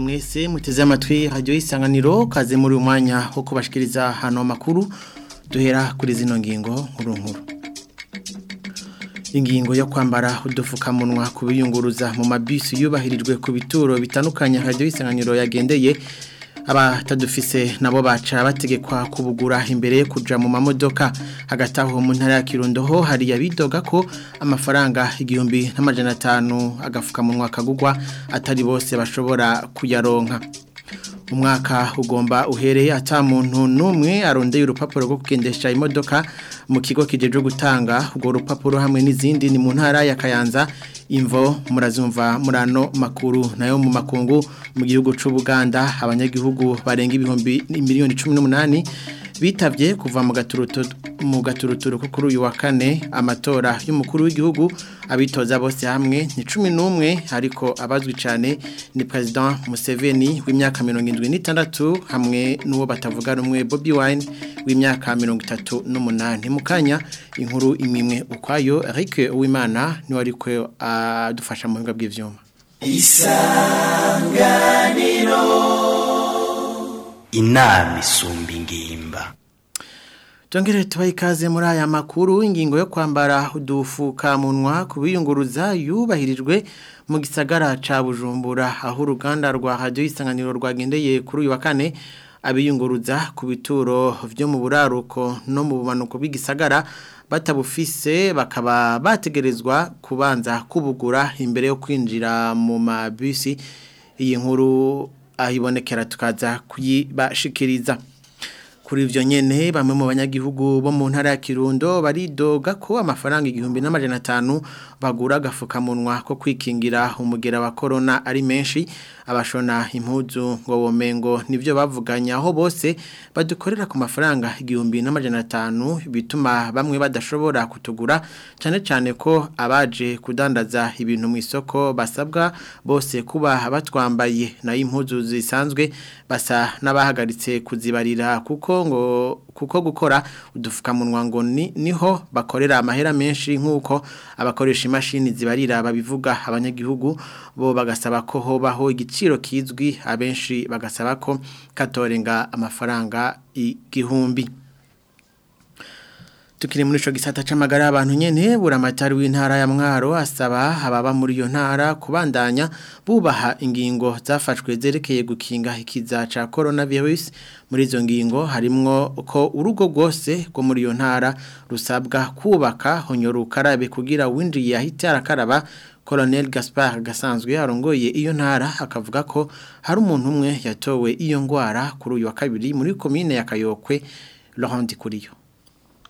mwese muteze amatwi radiyo y'isanganiro kaze muri umwanya wo kubashikiriza hano amakuru duhera kuri zino ngingo nkuru nkuru ingingo yo kwambara udupfukamunwa kubiyunguruza mu mabisi yubahirijwe ku bituro bitandukanye radiyo y'isanganiro yagendeye abatadufise nabo baca bategekwa kubugura imbere yo kuja mu mamodoka hagati aho mu ntara ya kirundo ho hari abidoga ko amafaranga igihumbi n'amajana atanu agafukamunwa kagugwa atari bose bashobora kuyaronka umwaka ugomba uhereye ata muntu n'umwe arondeye urupapuro rwo kugendesha imodoka mu kigo kigejeje gutanga urwo rupapuro hamwe n'izindi ni mu ntara ya kayanza imvo murazumva murano makuru nayo mu makungu mu gihugu cy'ubuganda abanyagihugu barenga ibihumbi miliyoni cumi n'umunani bitabye kuva mu gaturuturu ko kuri uyu wa kane amatora y'umukuru w'igihugu abitoza bose hamwe ni cumi n'umwe ariko abazwi cyane ni President museveni w'imyaka mirongo irindwi n'itandatu hamwe n'uwo batavuga rumwe Bobby Wine w'imyaka mirongo itatu n'umunani mu inkuru imimwe ukwayo ariko uwimana niwe ariko adufasha mu buhinga bw'ibyuma isanganiro inama isumba ingimba jongere tubaye ikaze muri aya makuru ingingo yo kwambara udufukamunwa ku biyunguruza yubahirijwe mu gisagara ca bujumbura aho uruganda rwa hajyo isanganiro rwagendeye kuri uyu wa kane abiyunguruza ku bituro byo mu buraruko no mu bumanuko bw'igisagara batabufise bakaba bategerezwa kubanza kubugura imbere yo kwinjira mu mabisi iyi nkuru ahibonekera tukaza kuyibashikiriza kuri ivyo nyene bamwe mu banyagihugu bo mu ntara ya Kirundo baridoga ko amafaranga 1500 bagura agafukamunwa ko kwikingira umugera wa Corona ari menshi abashona impuzu ngo bomengo nibyo bavuganya aho bose badukorera ku mafaranga igihumbi n'amajana atanu bituma bamwe badashobora kutugura cyane cyane ko abaje kudandaza ibintu mu isoko basabwa bose kuba batwambaye nayo impuzu zisanzwe basa n'abahagaritse kuzibarira kuko ngo kuko gukora udufukamunwa ngo ni niho bakorera amahera menshi nk'uko abakoresha gukoresha imashini zibarira babivuga abanyagihugu bo bagasaba ko hobaho igiciro kizwi abenshi bagasaba ko katorenga amafaranga igihumbi tukiri muri ico gisata c'amagara y'abantu nyene buramatari w'intara ya Mwaro asaba ababa muri iyo ntara kubandanya bubaha ingingo zafashwe zerekeye gukinga ikiza ca coronavirus muri zo ngingo harimwo ko urugo rwose ko muri iyo ntara rusabwa kubaka honyora ukarabe kugira winjiye ahite arakaraba Colonel Gaspard gasanzwe arongoye iyo ntara akavuga ko hari umuntu umwe yatowe iyo ngwara kuri uyu wa kabiri muri komine ya Kayokwe Laurent Kuriyo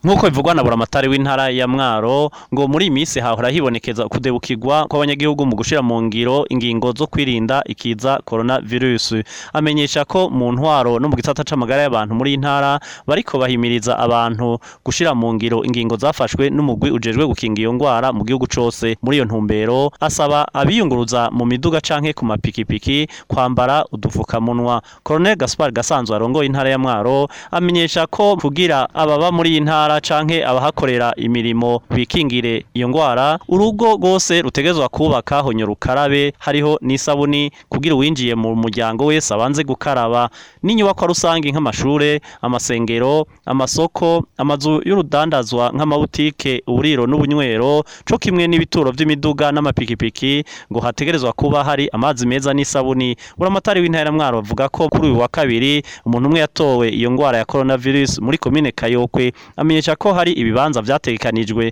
nk'uko bivugwa na buramatari w'intara ya mwaro ngo muri iyi minsi hahora hibonekeza kudebukirwa kw'abanyagihugu mu gushyira mu ngiro ingingo zo kwirinda ikiza korona virusi amenyesha ko mu ntwaro no mu gisata c'amagara y'abantu muri iyi ntara bariko bahimiriza abantu gushyira mu ngiro ingingo zafashwe n'umugwi ujejwe gukinga iyo ndwara mu gihugu cyose muri iyo ntumbero asaba abiyunguruza mu miduga canke ku mapikipiki kwambara udufukamunwa Colonel Gaspar Gasanzwe arongoye intara ya mwaro amenyesha ko kugira ababa muri iyi ntara bashaka canke abahakorera imirimo bikingire iyo ngwara urugo rwose rutegezwa kubaka honye rukarabe hariho n'isabuni kugira uwinjiye mu muryango wese abanze gukaraba n'inyubakwa rusange nk’amashuri amasengero amasoko amazu y'urudandazwa nk'amabutike uburiro n'ubunywero cyo kimwe n'ibituro vy'imiduga n'amapikipiki ngo hategerezwa kuba hari amazi meza n'isabuni buramatari w'intara mwaro avuga ko kuri uyu wa kabiri umuntu umwe yatowe iyo ngwara ya coronavirus muri komine kayokwe amenye bamenyesha ko hari ibibanza byategekanijwe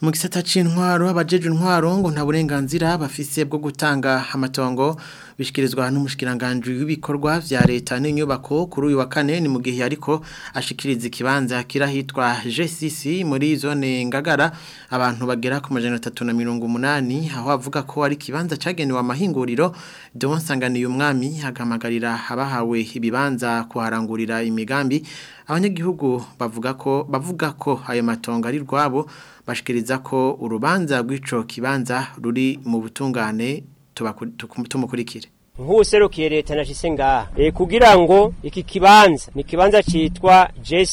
mu gisata c'intwaro abajeje intwaro ngo nta burenganzira bafise bwo gutanga amatongo bishikirizwa n'umushikiranganje w'ibikorwa vya leta n'inyubako kuri uyu wa kane ni mu gihe ariko ashikiriza ikibanza kirahitwa GCC muri zone Ngagara abantu bagera ku majana 380 aho avuga ko ari kibanza cagenewe amahinguriro Don Sanganiye umwami agamagarira abahawe ibibanza kuharangurira imigambi abanyagihugu bavuga ko bavuga ko ayo matongo ari rwabo bashikiriza ko urubanza rw'ico kibanza ruri mu butungane tumukurikire nkuserukiye leta nashise ngaha e, kugira ngo iki kibanza ni kibanza citwa j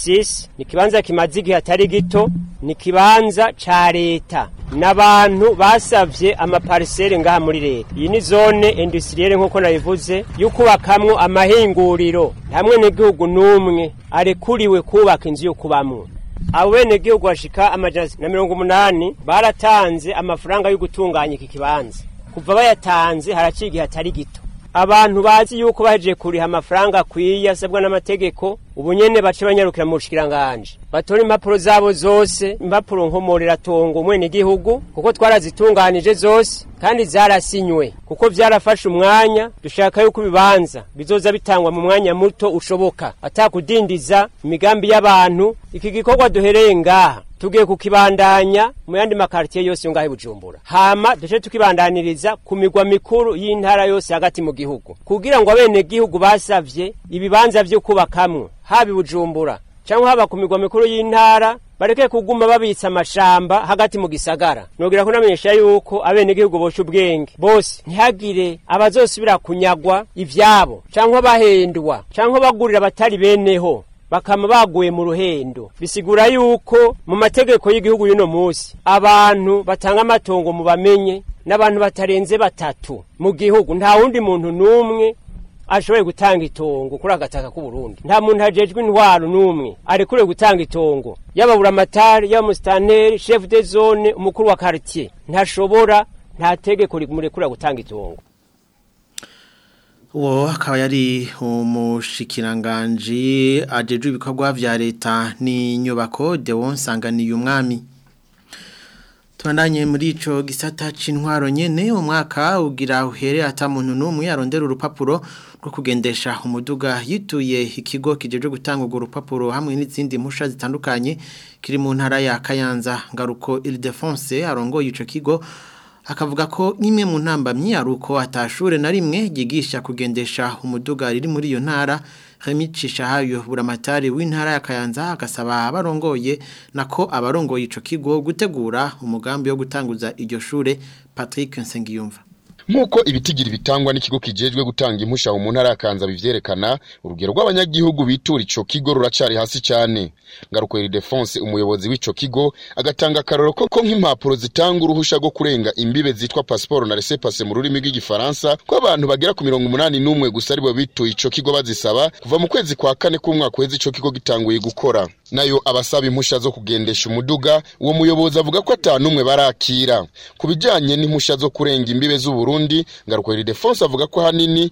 ni kibanza kimaze atari gito ni kibanza ca leta n'abantu basavye amaparisere ngaha muri leta iyi ni zone industrielle nkuko nabivuze yukubakamwo amahinguriro hamwe n'igihugu n'umwe arekuriwe kubaka inzu yo kubamwo abenegihugu bashika amajana na mirongo umunani baratanze amafaranga yo gutunganya iki kibanza kuva bayatanze haraciye igihe hatari gito abantu bazi yuko baje kuriha amafaranga akwiye asabwa n'amategeko ubu nyene bace banyarukira mu bushikiranganje batora impapuro zabo zose impapuro nkomoreratongo mwene gihugu kuko twarazitunganije zose kandi zarasinywe kuko byarafashe umwanya dushaka yuko ibibanza bizoza bitangwa mu mwanya muto ushoboka atakudindiza imigambi y'abantu iki gikorwa duhereye ngaha tugiye kukibandanya mu yandi makaritiye yose yungahe bujumbura hama duce tukibandaniriza ku migwa mikuru y'intara yose hagati mu gihugu kugira ngo abene gihugu basavye ibibanza byo kubakamwe haba i bujumbura cyangwa haba ku migwa mikuru y'intara bareke kuguma babitse amashamba hagati mu gisagara nubwira ko namenyesha yuko abenegihugu bosha ubwenge bose ntihagire abazosubira kunyagwa ibyabo cyangwa bahendwa cyangwa bagurira batari beneho bakaba baguye mu ruhendo bisigura yuko mu mategeko y'igihugu y'uno munsi abantu batanga amatongo mu bamenye n'abantu batarenze batatu mu gihugu nta wundi muntu n'umwe ashoboye gutanga itongo kuri agataka k'uburundi nta muntu hajejwe intwaro n'umwe arekure gutanga itongo amatari y'abamusitanteri shefu de zone umukuru wa karitsiye ntashobora nta tegeko rimurekura gutanga itongo uwo akaba yari umushikiranganji ajejwe ibikorwa bya leta n'inyubako dewo nsanganiye umwami tubandanye muri icyo gisata cy'intwaro nyine umwaka ugira uhere ata muntu n'umwe yarondera urupapuro rwo kugendesha umuduga yituye ikigo kijeje gutanga urwo rupapuro hamwe n'izindi mpusha zitandukanye kiri mu ntara ya Kayanza ngaruko Ildefonse arongoye ico kigo akavuga ko n'imwe mu ntamba ari uko atashure na rimwe ryigisha kugendesha umuduga riri muri iyo ntara hamicisha hayo buramatari w'intara ya Kayanza akasaba abarongoye nako abarongoye ico kigo gutegura umugambi wo gutanguza iryo shure Patrick Nsengiyumva nk'uko ibitigiri bitangwa n'ikigo kijejwe gutanga impushya mu ntara ya Kanza bivyerekana urugero rw'abanyagihugu bitura ico kigo ruracari hasi cyane ngarukweri Defonse umuyobozi w'ico kigo agatanga akaroro ko nk'impapuro zitanga uruhushya rwo kurenga imbibe zitwa pasiporo na laissez mu rurimi rw'igifaransa ko abantu bagera ku mirongo umunani n'umwe gusa aribo bituye ico kigo bazisaba kuva mu kwezi kwa kane k'umwaka uheze ico kigo gitanguye gukora nayo abasaba impusha zo kugendesha umuduga uwo muyobozi avuga ko ata umwe barakira ku bijyanye n'impushya zo kurenga imbibe z'uburundi Burundi Ngaruka Ildefonse avuga ko hanini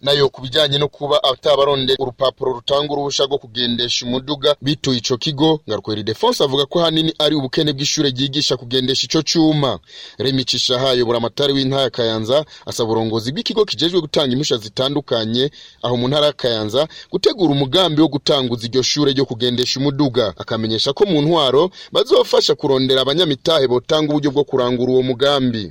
nayo ku bijyanye no kuba atabaronde urupapuro rutanga uruhushya rwo kugendesha umuduga bituye icyo kigo ngarukweri defonse avuga ko ahanini ari ubukene bw'ishuri ryigisha kugendesha icyo cyuma remi cishahayo amatari w'intara ya kayanza asaba uburongozi bw'ikigo kijejwe gutanga impushya zitandukanye aho mu ntara ya kayanza gutegura umugambi wo gutanguza iryo shure ryo kugendesha umuduga akamenyesha ko mu ntwaro bazofasha kurondera abanyamitahe botanga uburyo bwo kurangura uwo mugambi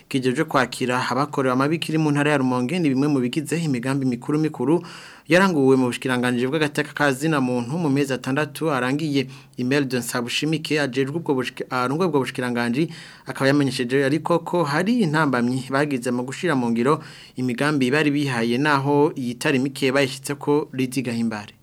kigejeje kwakira abakorewe amabikiri mu ntara ya rumonge ni bimwe mu bigize imigambi mikuru mikuru yaranguwe mu bushikiranganje bw'agateka kazina muntu mu mezi atandatu arangiye email de Nsabushimike ajejwe ubwo arungwe ah, ubwo bushikiranganje akaba yamenyesheje ariko ko hari intambamyi bagize mu gushira mu ngiro imigambi bari bihaye naho yitari mike bayishitse ko rizigahimbare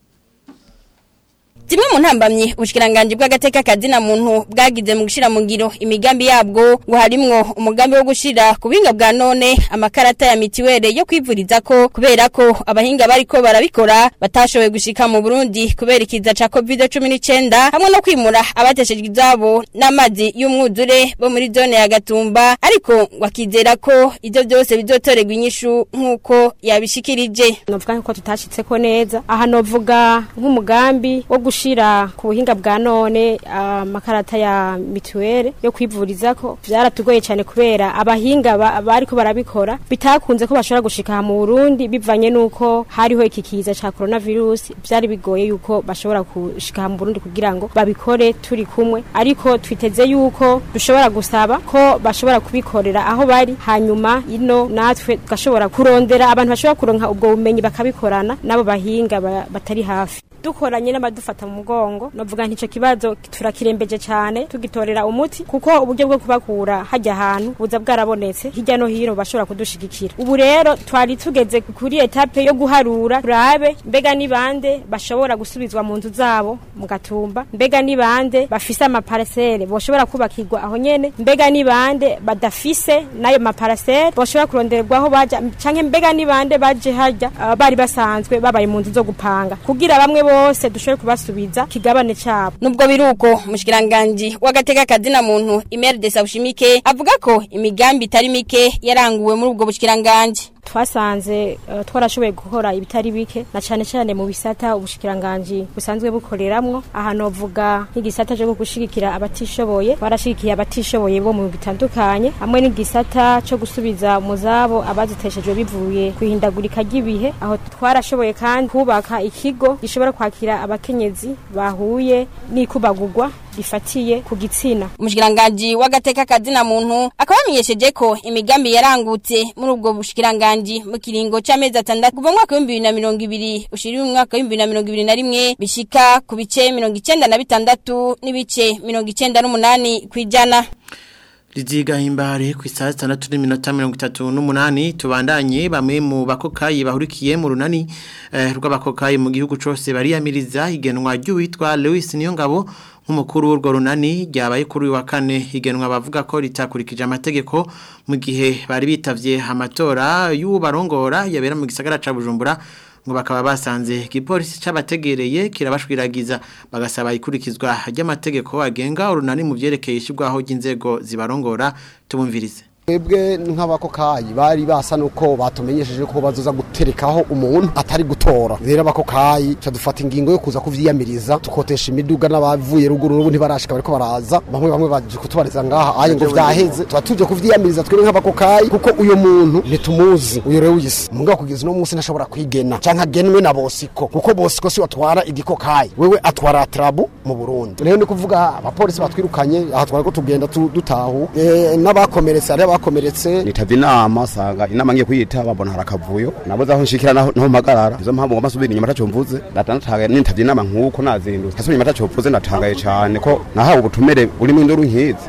zimwe mu ntambamyi ubushikiranganje bw'agateka kazina muntu bwagize mu gushira mu ngiro imigambi yabwo ngo umugambi wo gushira ku buhinga bwa none amakarata ya mitiwere yo kwivuriza ko kubera ko abahinga bariko barabikora batashoboye gushika mu Burundi kubera ikiza ca COVID-19 hamwe no kwimura abateshejwe izabo n'amazi y'umwuzure bo muri zone ya Gatumba ariko wakizera ko ivyo byose bizotorerwa inyishu nk'uko yabishikirije novuga ko tutashitse ko neza aha novuga nk'umugambi wo gushira ku buhinga bwa none amakarata ah, ya mituweli yo kwivuriza ko byaratugoye cyane kubera abahinga bari ko barabikora bitakunze ko bashobora gushika mu Burundi bivanye nuko hariho iki kiza cya coronavirus byari bigoye yuko bashobora gushika mu Burundi kugira ngo babikore turi kumwe ariko twiteze yuko dushobora gusaba ko bashobora kubikorera aho bari hanyuma ino natwe tugashobora kurondera abantu bashobora kuronka ubwo bumenyi bakabikorana nabo bahinga batari hafi dukoranye n'abadufata mu mugongo navuga ntico kibazo turakirembeje cyane tugitorera umuti kuko uburyo bwo kubakura hajya ahantu buza bwarabonetse hirya no hino bashobora kudushyigikira ubu rero twari tugeze kuri etape yo guharura turabe mbega ni bande bashobora gusubizwa mu nzu zabo mu gatumba mbega ni bande bafise amaparasere boshobora kubakirwa aho nyine mbega ni bande badafise nayo maparasere boshobora kuronderwaho bajya canke mbega ni bande baje hajya ah, bari basanzwe babaye mu nzu zo gupanga kugira bamwe bose dushobore kubasubiza kigabane cyabo nubwo biruko mushikiranganje wagateka kazina muntu Imeri de Saushimike avuga ko imigambi itari mike yaranguwe muri ubwo bushikiranganje twasanze eh, twarashoboye gukora ibitari bike na cyane cyane mu bisata ubushikiranganji busanzwe bukoreramo ahantu bavuga nk'igisata cyo gushyigikira abatishoboye barashigikiye abatishoboye bo mu bitandukanye hamwe n'igisata cyo gusubiza mu zabo abaziteshejwe bivuye kwihindagurika ry'ibihe aho twarashoboye kandi kubaka ikigo gishobora kwakira abakenyezi bahuye n'ikubagurwa gifatiye ku gitsina umushikiranganji w'agateka kazina muntu akaba yamenyesheje ko imigambi yarangutse muri ubwo bushikiranganji mu kiringo c'amezi atandatu kuva mwaka w'ibihumbi na mirongo ibiri ushiriwe umwaka w'ibihumbi na mirongo ibiri na rimwe bishika ku bice mirongo icyenda na bitandatu n'ibice mirongo icyenda n'umunani kw'ijana rizigahimbare ku isaha zitandatu n'iminota mirongo itatu n'umunani tubandanye bamwe mu bakokayi bahurikiye mu runani eh, rw'abakokayi mu gihugu cyose bariyamiriza igenwa ry'uwitwa lewis niyongabo nk'umukuru w'urwo runani ryabaye kuri uyu wa kane igenwa bavuga ko ritakurikije amategeko mu gihe bari bitavye amatora y'ubarongora yabera mu gisagara ca Bujumbura ngo bakaba basanze igipolisi cy'abategereye kirabashwiragiza bagasaba ikurikizwa ry'amategeko agenga urunani mu byerekeye ishyirwaho ry'inzego zibarongora tubumvirize twebwe nk'abakokayi bari basa nuko batumenyesheje ko bazoza guterekaho umuntu atari gutora rero kayi dufata ingingo yo kuza kuvyiyamiriza tukotesha imiduga n'abavuye ruguru ubu ntibarashika bariko baraza bamwe bamwe baje kutubariza ngaha aye ngo vyaheze tuba tuje kuvyiyamiriza twebwe nk'abakokayi kuko uyu muntu ntitumuzi uyo rewisi muga kugeza uno munsi ntashobora kwigena canke agenwe na bosiko kuko bosiko si watwara igikokayi wewe atwara trabu mu burundu rero ni kuvuga abapolisi batwirukanye aha ko tugenda dutahu eh, n'abakomeretse ari bakomeretse nitavye inama sanga inama ngiye kuyita bambona harakavuyo nabuze aho nshikira naho mpagarara izo mpamvu ngoma subira inyuma tacho mvuze ndatanataga nitavye inama nkuko nazindutse hasi inyuma tacho mvuze ndatangaye cane ko nahawe ubutumere buri mu induru nkizi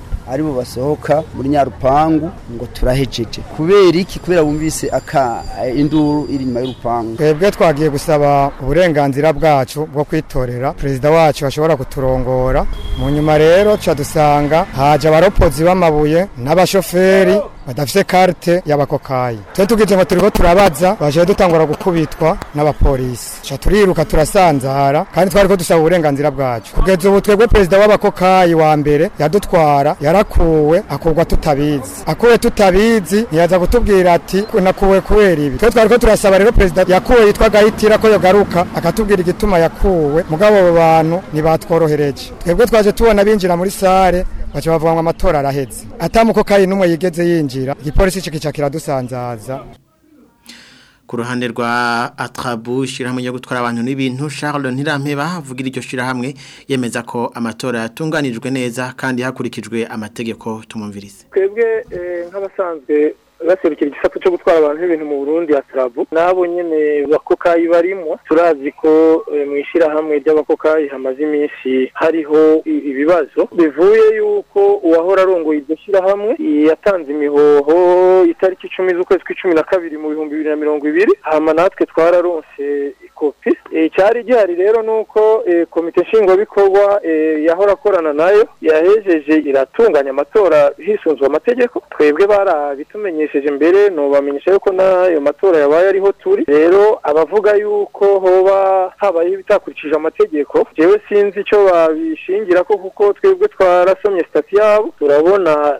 aribo basohoka muri nyarupangu ngo turahejeje kubera iki kubera bumvise aka eh, induru iri inyuma y'urupangu twebwe twagiye gusaba uburenganzira bwacu bwo kwitorera perezida wacu ashobora kuturongora mu nyuma rero cadusanga haje abaropozi b'amabuye n'abashoferi badafite karite y'abakokayi twe tubwije ngo turiho turabaza baje dutangura gukubitwa n'abapolisi sha turiruka turasanzara kandi twari ko dusaba uburenganzira bwacu kugeza ubu twebwe perezida w'abakokayi wa mbere yadutwara yarakuwe akurwa tutabizi akuwe tutabizi ntiyaza kutubwira ati nakuwe kubera ibi twe twari ko turasaba rero perezida yakuwe yitwa gahitira ko yagaruka akatubwira igituma yakuwe mugabo abo bantu ntibatworohereje twebwe twaje tubona binjira muri sare baca bavuga ngo amatora araheze atamukokayi n'umwe yigeze yinjira igipolisi kikica kiradusanzaza ku ruhande rwa atrabu ishyirahamwe yo gutwara abantu n'ibintu Charles Ntirampeba avugira iryo shyirahamwe yemeza ko amatora yatunganijwe neza kandi hakurikijwe amategeko tumumvirize twebwe eh, nk'abasanzwe baserukira igisapu cyo gutwara abantu n'ibintu mu Burundi ya nabo nyene bakokayi barimo turazi ko eh, mu ishyirahamwe ry'abakokayi hamaze iminsi hariho ibibazo bivuye yuko uwahora arongoye iryo shyirahamwe yatanze imihoho itariki icumi z'ukwezi kw'icumi na kabiri mu bihumbi bibiri na mirongo ibiri hama natwe twararonse y'abepiskopi eh, cyari gihari rero ni uko eh, komite nshingwabikorwa eh, yahora akorana nayo yahejeje iratunganya amatora hisunzwe amategeko twebwe barabitumenyesheje mbere ntubamenyesha yuko n'ayo matora yabaye ariho turi rero abavuga yuko hoba habaye ibitakurikije amategeko jewe sinzi icyo babishingira ko kuko twebwe twarasomye sitati yabo turabona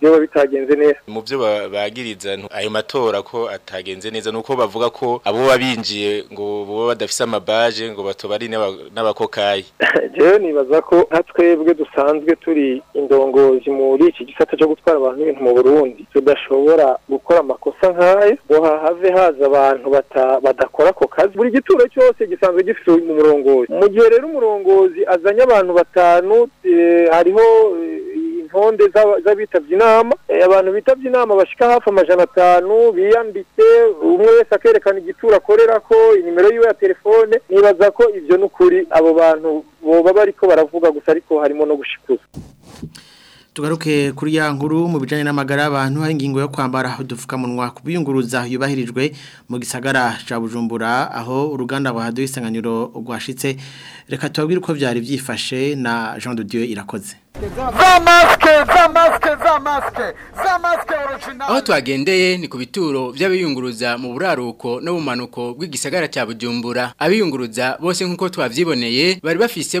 biba bitagenze neza mu byo bagiriza ayo matora ko atagenze neza nuko bavuga ko abo babinjiye ngo bo badafise amabaje ngo batobari n'abakokayi jewe nibaza ko nka twebwe dusanzwe turi indongozi muri iki gisata cyo gutwara abantu ibintu mu Burundi tudashobora gukora amakosa nk'ayo ngo hahave haza abantu badakora ako kazi buri gituro cyose gisanzwe gifite umurongozi mu gihe rero umurongozi azanye abantu batanu eh, hariho eh, imvonde z'abitabye inama eh, abantu bitabye inama bashika hafi amajana atanu biyambitse umwe wese akerekana igituro akorera ko nimero yiwe ya telefone nibaza ko ibyo ni ukuri abo bantu boba bariko baravuga gusa ariko harimo no gushikuza tugaruke kuri ya nkuru mu bijyanye n'amagara y'abantu hari ingingo yo kwambara udupfukamunwa ku biyunguruza yubahirijwe mu gisagara cya bujumbura aho uruganda rwahaduye isanganiro rwashyitse reka tubabwire uko byari byifashe na jean de dieu irakoze za masike za masike za masike za masike oruginali aho twagendeye ni ku bituro by'abiyunguruza mu buraruko n'ubumanuko bw'igisagara cya bujumbura abiyunguruza bose nk'uko twabyiboneye bari bafise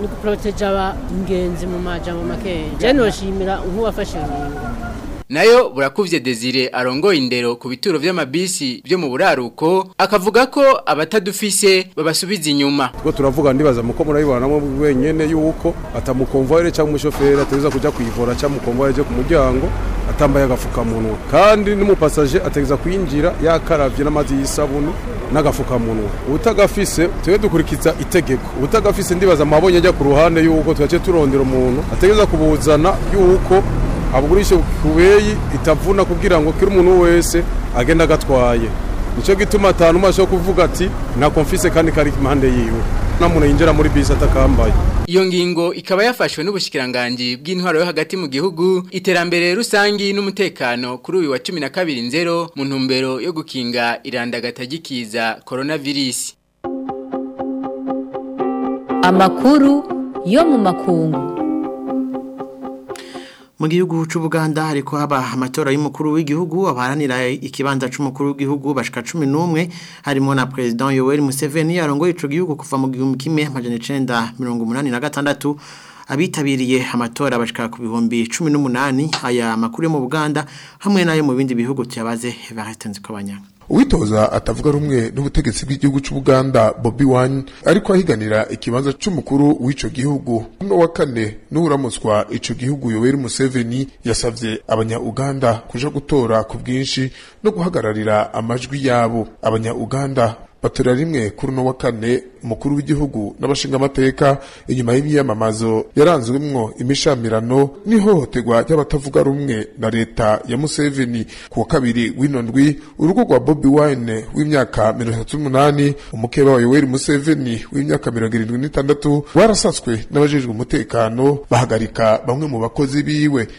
ni guporoteja ingenzi mu majambo makeya je noshimira nk'uwafashe ingingo nayo burakuvye Desire arongoye indero ku bituro by'amabisi byo mu buraruko akavuga ko abatadufise babasubiza inyuma ubwo turavuga ndibaza muko murabibonamo wenyene yuko atamukonvoyere cyangwa umushoferi ateza kujya kwivora cyangwa mukonvoyere je ku muryango atambaye agafukamunwa kandi n'umupasaje ateza kwinjira yakarabye n'amazi y'isabuni n'agafukamunwa ubutagafise twe dukurikiza itegeko ubutagafise ndibaza amabonye ajya ku ruhande yuko twace turondera umuntu ategeza kubuzana yuko abugurishe ku itavuna kugira ngo kiri umuntu wese agenda agatwaye nicyo gituma atanu maso kuvuga ati nakomfise kandi kari impande yiwe namuntu yinjira muri bisi atakambaye iyo ngingo ikaba yafashwe n'ubushyikiranganji bw'intwaro yo hagati mu gihugu iterambere rusange n'umutekano kuri uyu wa cumi na kabiri nzero mu ntumbero yo gukinga irandagatagikiza coronavirus amakuru yo mu makungu mu gihugu cy'ubuganda hariko haba amatora y'umukuru w'igihugu abaharanira ikibanza cy'umukuru w'igihugu bashika cumi n'umwe harimo na president yoweri museveni yarongoye ico gihugu kuva mu gihumbi kimwe amajana icenda mirongo umunani na gatandatu abitabiriye amatora bashika ku bihumbi cumi n'umunani aya makuru mu buganda hamwe n'ayo mu bindi bihugu cyabaze evariste nzikobanyanga uwitoza atavuga rumwe n'ubutegetsi bw'igihugu cy'ubuganda bobi wine ariko ahiganira ikibanza cy'umukuru w'icyo gihugu no wa kane n'uramutswa icyo gihugu yoweri museveni yasabye abanyauganda kuja gutora ku bwinshi no guhagararira amajwi yabo abanyauganda batora rimwe kuri uno wa kane umukuru w'igihugu n'abashingamateka inyuma y'imyiyamamazo yaranzwemwo imishamirano n'ihohoterwa ry'abatavuga rumwe na leta ya Museveni ku wa kabiri w'ino ndwi urugo rwa Bobi Wine w'imyaka mirongo itatu n'umunani umukeba wa Yoweri Museveni w'imyaka mirongo irindwi n'itandatu warasatswe n'abajejwe umutekano bahagarika bamwe mu bakozi biwe